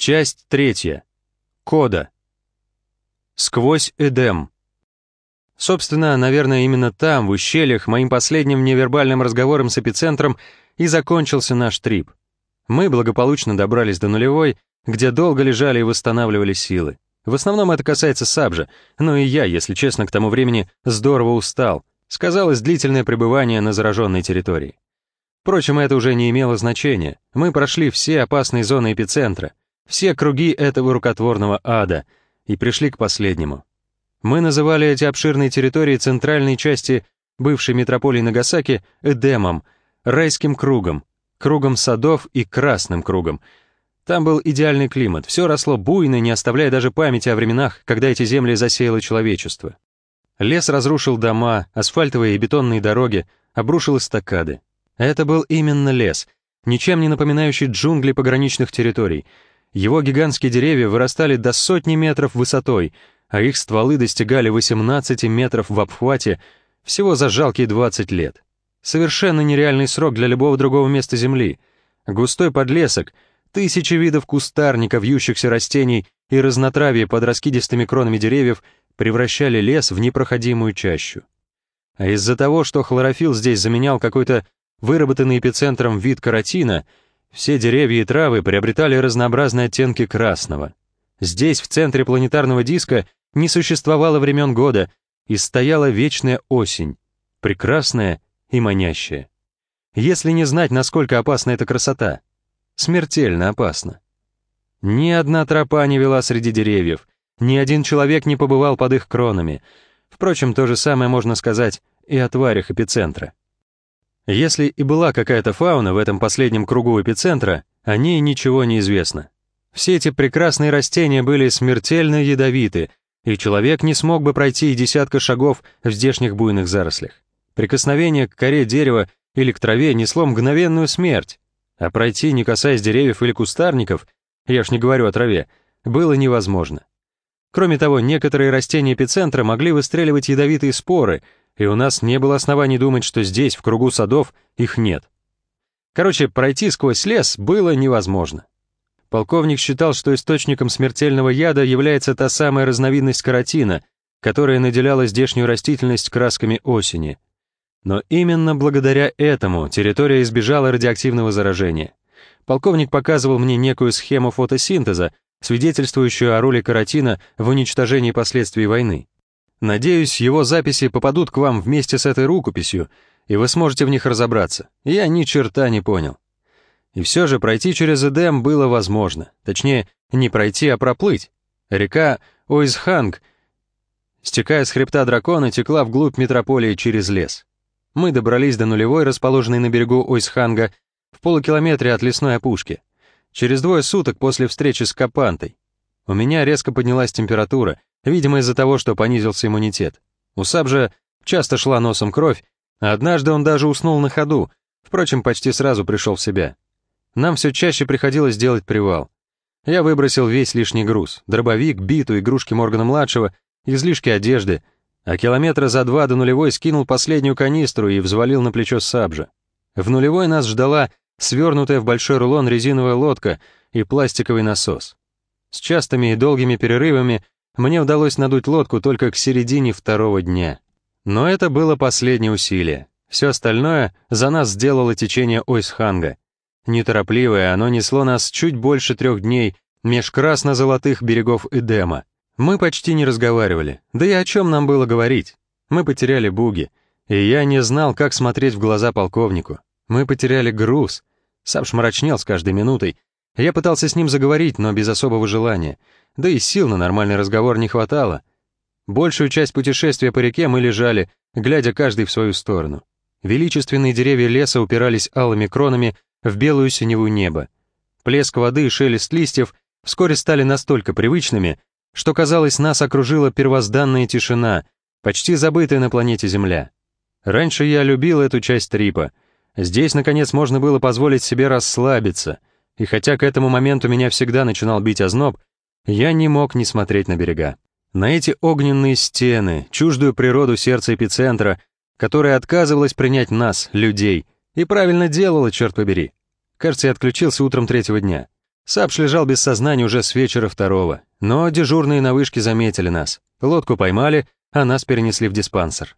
Часть третья. Кода. Сквозь Эдем. Собственно, наверное, именно там, в ущельях, моим последним невербальным разговором с эпицентром и закончился наш трип. Мы благополучно добрались до нулевой, где долго лежали и восстанавливали силы. В основном это касается Сабжа, но и я, если честно, к тому времени здорово устал. Сказалось длительное пребывание на зараженной территории. Впрочем, это уже не имело значения. Мы прошли все опасные зоны эпицентра, все круги этого рукотворного ада и пришли к последнему. Мы называли эти обширные территории центральной части бывшей метрополии Нагасаки Эдемом, райским кругом, кругом садов и красным кругом. Там был идеальный климат, все росло буйно, не оставляя даже памяти о временах, когда эти земли засеяло человечество. Лес разрушил дома, асфальтовые и бетонные дороги, обрушил эстакады. Это был именно лес, ничем не напоминающий джунгли пограничных территорий — его гигантские деревья вырастали до сотни метров высотой, а их стволы достигали 18 метров в обхвате всего за жалкие 20 лет. Совершенно нереальный срок для любого другого места Земли. Густой подлесок, тысячи видов кустарника, вьющихся растений и разнотравья под раскидистыми кронами деревьев превращали лес в непроходимую чащу. А из-за того, что хлорофилл здесь заменял какой-то выработанный эпицентром вид каротина — все деревья и травы приобретали разнообразные оттенки красного. Здесь, в центре планетарного диска, не существовало времен года, и стояла вечная осень, прекрасная и манящая. Если не знать, насколько опасна эта красота, смертельно опасна. Ни одна тропа не вела среди деревьев, ни один человек не побывал под их кронами. Впрочем, то же самое можно сказать и о тварях эпицентра. Если и была какая-то фауна в этом последнем кругу эпицентра, о ней ничего не известно. Все эти прекрасные растения были смертельно ядовиты, и человек не смог бы пройти и десятка шагов в здешних буйных зарослях. Прикосновение к коре дерева или к траве несло мгновенную смерть, а пройти, не касаясь деревьев или кустарников, я ж не говорю о траве, было невозможно. Кроме того, некоторые растения эпицентра могли выстреливать ядовитые споры — и у нас не было оснований думать, что здесь, в кругу садов, их нет. Короче, пройти сквозь лес было невозможно. Полковник считал, что источником смертельного яда является та самая разновидность каротина, которая наделяла здешнюю растительность красками осени. Но именно благодаря этому территория избежала радиоактивного заражения. Полковник показывал мне некую схему фотосинтеза, свидетельствующую о роли каротина в уничтожении последствий войны. Надеюсь, его записи попадут к вам вместе с этой рукописью, и вы сможете в них разобраться. Я ни черта не понял. И все же пройти через Эдем было возможно. Точнее, не пройти, а проплыть. Река Ойзханг, стекая с хребта дракона, текла вглубь метрополии через лес. Мы добрались до нулевой, расположенной на берегу Ойсханга, в полукилометре от лесной опушки. Через двое суток после встречи с Капантой. У меня резко поднялась температура, видимо, из-за того, что понизился иммунитет. У Сабжа часто шла носом кровь, а однажды он даже уснул на ходу, впрочем, почти сразу пришел в себя. Нам все чаще приходилось делать привал. Я выбросил весь лишний груз, дробовик, биту, игрушки Моргана-младшего, излишки одежды, а километра за два до нулевой скинул последнюю канистру и взвалил на плечо Сабжа. В нулевой нас ждала свернутая в большой рулон резиновая лодка и пластиковый насос. С частыми и долгими перерывами мне удалось надуть лодку только к середине второго дня. Но это было последнее усилие. Все остальное за нас сделало течение Ойсханга. Неторопливое, оно несло нас чуть больше трех дней меж красно-золотых берегов Эдема. Мы почти не разговаривали, да и о чем нам было говорить. Мы потеряли буги, и я не знал, как смотреть в глаза полковнику. Мы потеряли груз. Савш мрачнел с каждой минутой. Я пытался с ним заговорить, но без особого желания — да и сил на нормальный разговор не хватало. Большую часть путешествия по реке мы лежали, глядя каждый в свою сторону. Величественные деревья леса упирались алыми кронами в белую синевую небо. Плеск воды и шелест листьев вскоре стали настолько привычными, что, казалось, нас окружила первозданная тишина, почти забытая на планете Земля. Раньше я любил эту часть трипа. Здесь, наконец, можно было позволить себе расслабиться, и хотя к этому моменту меня всегда начинал бить озноб, я не мог не смотреть на берега. На эти огненные стены, чуждую природу сердца эпицентра, которая отказывалась принять нас, людей, и правильно делала, черт побери. Кажется, я отключился утром третьего дня. Сапш лежал без сознания уже с вечера второго, но дежурные на вышке заметили нас. Лодку поймали, а нас перенесли в диспансер.